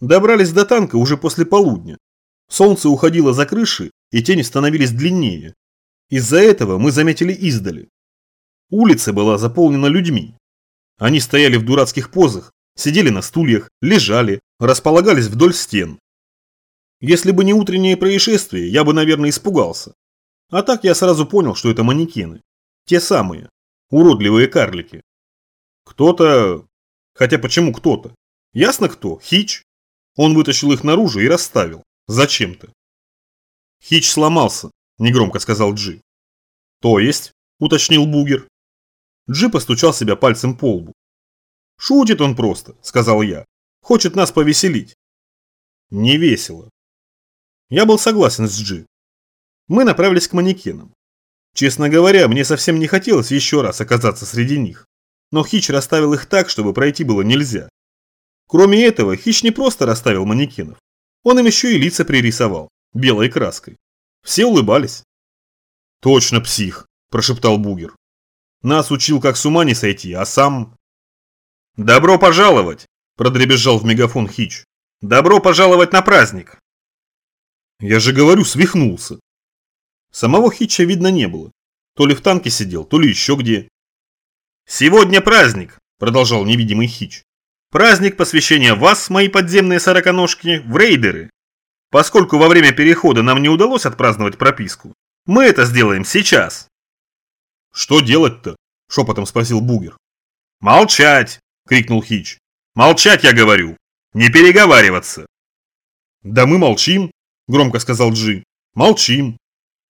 Добрались до танка уже после полудня. Солнце уходило за крыши, и тени становились длиннее. Из-за этого мы заметили издали. Улица была заполнена людьми. Они стояли в дурацких позах, сидели на стульях, лежали, располагались вдоль стен. Если бы не утреннее происшествие, я бы, наверное, испугался. А так я сразу понял, что это манекены. Те самые. Уродливые карлики. Кто-то... Хотя почему кто-то? Ясно кто? Хич. Он вытащил их наружу и расставил. Зачем-то. Хич сломался, негромко сказал Джи. То есть, уточнил Бугер. Джи постучал себя пальцем по лбу. Шутит он просто, сказал я. Хочет нас повеселить. Не весело. Я был согласен с Джи. Мы направились к манекенам. Честно говоря, мне совсем не хотелось еще раз оказаться среди них. Но Хич расставил их так, чтобы пройти было нельзя. Кроме этого, Хич не просто расставил манекенов. Он им еще и лица пририсовал, белой краской. Все улыбались. «Точно псих», – прошептал Бугер. «Нас учил, как с ума не сойти, а сам...» «Добро пожаловать!» – продребезжал в мегафон Хич. «Добро пожаловать на праздник!» Я же говорю, свихнулся. Самого Хитча видно не было. То ли в танке сидел, то ли еще где. «Сегодня праздник», – продолжал невидимый Хич. Праздник посвящения вас, мои подземные сороконожки, в рейдеры. Поскольку во время перехода нам не удалось отпраздновать прописку, мы это сделаем сейчас. Что делать-то? Шепотом спросил Бугер. Молчать! Крикнул Хич. Молчать, я говорю! Не переговариваться! Да мы молчим, громко сказал Джи. Молчим.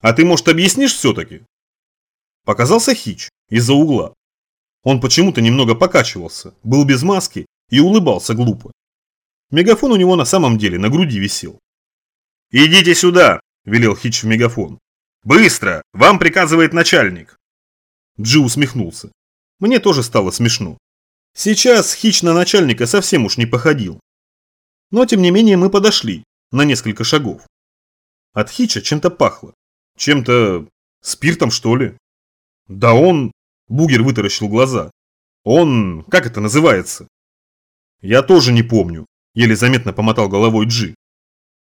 А ты, может, объяснишь все-таки? Показался Хич из-за угла. Он почему-то немного покачивался, был без маски и улыбался глупо. Мегафон у него на самом деле на груди висел. «Идите сюда!» – велел Хич в мегафон. «Быстро! Вам приказывает начальник!» Джи усмехнулся. Мне тоже стало смешно. Сейчас Хич на начальника совсем уж не походил. Но тем не менее мы подошли, на несколько шагов. От Хича чем-то пахло. Чем-то... спиртом, что ли? Да он... Бугер вытаращил глаза. Он... как это называется? Я тоже не помню, еле заметно помотал головой Джи.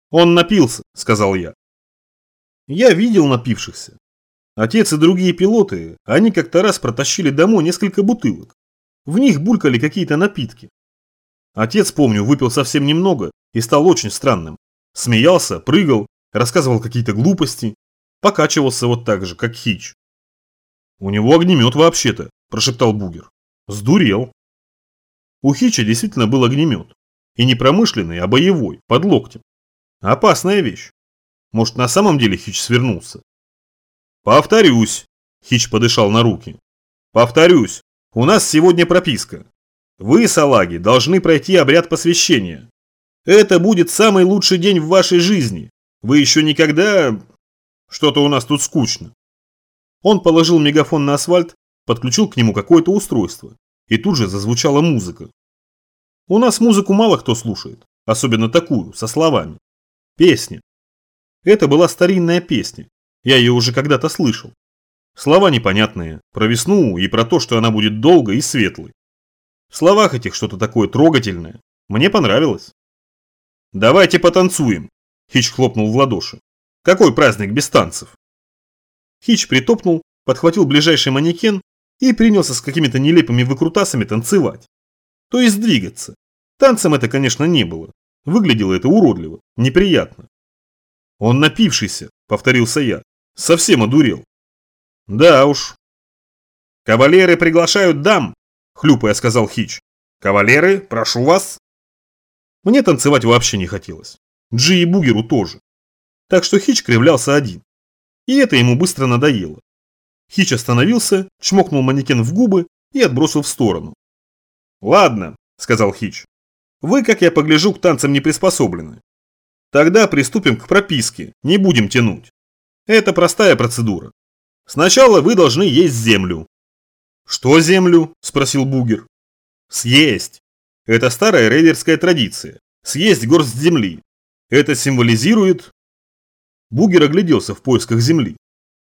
Он напился, сказал я. Я видел напившихся. Отец и другие пилоты, они как-то раз протащили домой несколько бутылок. В них булькали какие-то напитки. Отец, помню, выпил совсем немного и стал очень странным. Смеялся, прыгал, рассказывал какие-то глупости, покачивался вот так же, как Хич. «У него огнемет вообще-то», – прошептал Бугер. «Сдурел». У Хича действительно был огнемет. И не промышленный, а боевой, под локтем. Опасная вещь. Может, на самом деле Хич свернулся? Повторюсь. Хич подышал на руки. Повторюсь. У нас сегодня прописка. Вы, салаги, должны пройти обряд посвящения. Это будет самый лучший день в вашей жизни. Вы еще никогда... Что-то у нас тут скучно. Он положил мегафон на асфальт, подключил к нему какое-то устройство и тут же зазвучала музыка. У нас музыку мало кто слушает, особенно такую, со словами. Песня. Это была старинная песня, я ее уже когда-то слышал. Слова непонятные, про весну и про то, что она будет долгой и светлой. В словах этих что-то такое трогательное. Мне понравилось. «Давайте потанцуем», – Хич хлопнул в ладоши. «Какой праздник без танцев?» Хич притопнул, подхватил ближайший манекен и принялся с какими-то нелепыми выкрутасами танцевать. То есть двигаться. Танцем это, конечно, не было. Выглядело это уродливо, неприятно. Он напившийся, повторился я. Совсем одурел. Да уж. Кавалеры приглашают дам, хлюпая сказал Хич. Кавалеры, прошу вас. Мне танцевать вообще не хотелось. Джи и Бугеру тоже. Так что Хич кривлялся один. И это ему быстро надоело. Хич остановился, чмокнул манекен в губы и отбросил в сторону. «Ладно», – сказал Хич. «Вы, как я погляжу, к танцам не приспособлены. Тогда приступим к прописке, не будем тянуть. Это простая процедура. Сначала вы должны есть землю». «Что землю?» – спросил Бугер. «Съесть. Это старая рейдерская традиция. Съесть горсть земли. Это символизирует...» Бугер огляделся в поисках земли.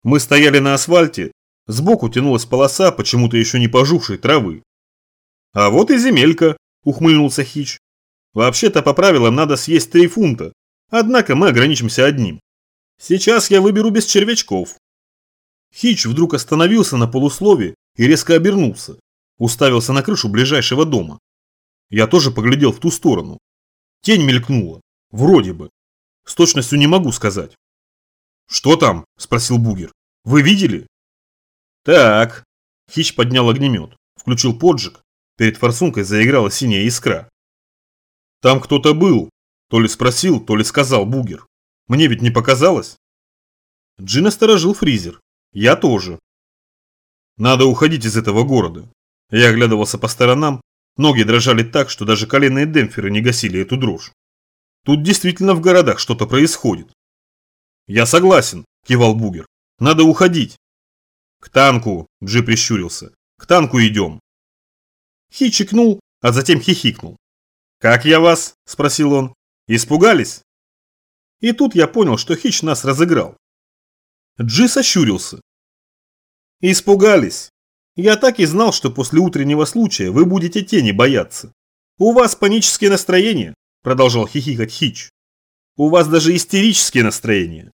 Мы стояли на асфальте, сбоку тянулась полоса почему-то еще не пожухшей травы. «А вот и земелька», – ухмыльнулся Хич. Вообще-то по правилам надо съесть три фунта, однако мы ограничимся одним. Сейчас я выберу без червячков. Хич вдруг остановился на полуслове и резко обернулся, уставился на крышу ближайшего дома. Я тоже поглядел в ту сторону. Тень мелькнула, вроде бы. С точностью не могу сказать. «Что там?» – спросил Бугер. «Вы видели?» «Так». Хич поднял огнемет, включил поджиг. Перед форсункой заиграла синяя искра. «Там кто-то был», – то ли спросил, то ли сказал Бугер. «Мне ведь не показалось?» Джин осторожил фризер. Я тоже. Надо уходить из этого города. Я оглядывался по сторонам, ноги дрожали так, что даже коленные демпферы не гасили эту дрожь. Тут действительно в городах что-то происходит. Я согласен, кивал Бугер. Надо уходить. К танку, Джи прищурился. К танку идем. Хи чекнул, а затем хихикнул. «Как я вас?» – спросил он. «Испугались?» И тут я понял, что Хич нас разыграл. Джи сощурился. «Испугались. Я так и знал, что после утреннего случая вы будете тени бояться. У вас панические настроения, продолжал хихикать Хич. У вас даже истерические настроения.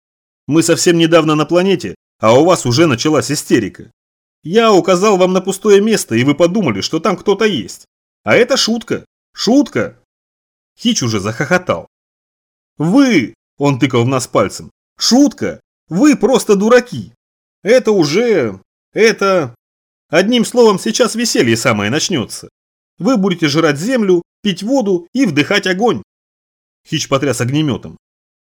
Мы совсем недавно на планете, а у вас уже началась истерика. Я указал вам на пустое место, и вы подумали, что там кто-то есть. А это шутка. Шутка. Хич уже захохотал. Вы, он тыкал в нас пальцем, шутка. Вы просто дураки. Это уже... это... Одним словом, сейчас веселье самое начнется. Вы будете жрать землю, пить воду и вдыхать огонь. Хич потряс огнеметом.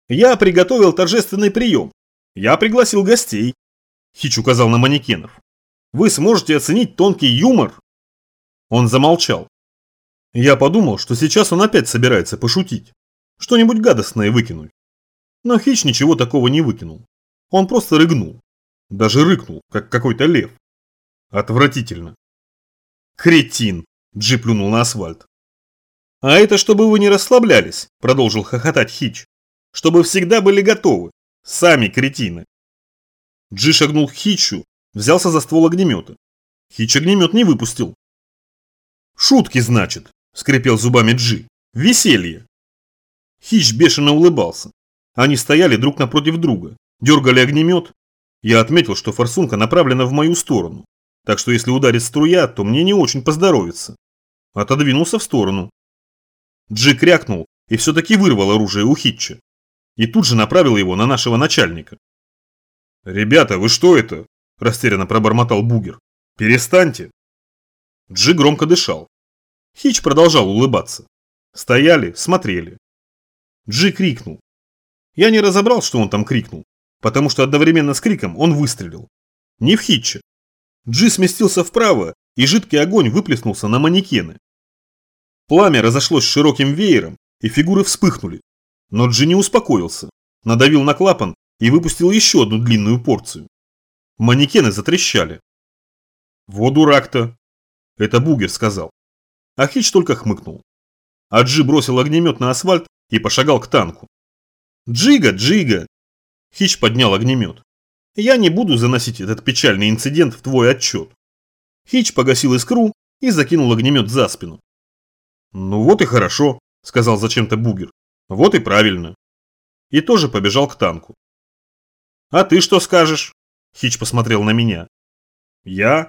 Я приготовил торжественный прием. Я пригласил гостей. Хич указал на манекенов. Вы сможете оценить тонкий юмор. Он замолчал. Я подумал, что сейчас он опять собирается пошутить. Что-нибудь гадостное выкинуть. Но Хич ничего такого не выкинул. Он просто рыгнул. Даже рыкнул, как какой-то лев. Отвратительно. Кретин, Джи плюнул на асфальт. А это чтобы вы не расслаблялись, продолжил хохотать Хич. Чтобы всегда были готовы. Сами кретины. Джи шагнул к Хичу, взялся за ствол огнемета. Хич огнемет не выпустил. «Шутки, значит», – скрипел зубами Джи. «Веселье». Хич бешено улыбался. Они стояли друг напротив друга, дергали огнемет. Я отметил, что форсунка направлена в мою сторону, так что если ударит струя, то мне не очень поздоровится. Отодвинулся в сторону. Джи крякнул и все-таки вырвал оружие у Хитча. И тут же направил его на нашего начальника. «Ребята, вы что это?» – растерянно пробормотал Бугер. «Перестаньте!» Джи громко дышал. Хич продолжал улыбаться. Стояли, смотрели. Джи крикнул. Я не разобрал, что он там крикнул, потому что одновременно с криком он выстрелил. Не в Хитча. Джи сместился вправо, и жидкий огонь выплеснулся на манекены. Пламя разошлось широким веером, и фигуры вспыхнули. Но Джи не успокоился, надавил на клапан и выпустил еще одну длинную порцию. Манекены затрещали. «Вот дурак-то!» Это Бугер сказал. А Хич только хмыкнул. А Джи бросил огнемет на асфальт и пошагал к танку. «Джига, Джига!» Хич поднял огнемет. «Я не буду заносить этот печальный инцидент в твой отчет». Хич погасил искру и закинул огнемет за спину. «Ну вот и хорошо», – сказал зачем-то Бугер. «Вот и правильно». И тоже побежал к танку. «А ты что скажешь?» – Хич посмотрел на меня. «Я?»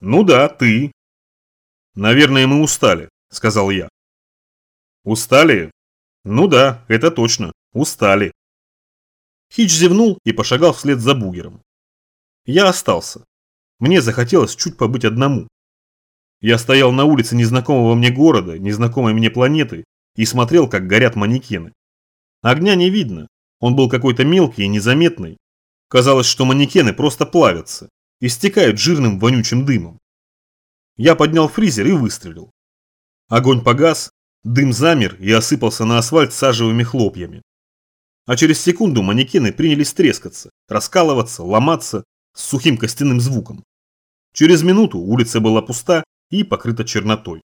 «Ну да, ты». «Наверное, мы устали», – сказал я. «Устали?» «Ну да, это точно. Устали». Хич зевнул и пошагал вслед за бугером. Я остался. Мне захотелось чуть побыть одному. Я стоял на улице незнакомого мне города, незнакомой мне планеты и смотрел, как горят манекены. Огня не видно, он был какой-то мелкий и незаметный. Казалось, что манекены просто плавятся, истекают жирным вонючим дымом. Я поднял фризер и выстрелил. Огонь погас, Дым замер и осыпался на асфальт сажевыми хлопьями. А через секунду манекены принялись трескаться, раскалываться, ломаться с сухим костяным звуком. Через минуту улица была пуста и покрыта чернотой.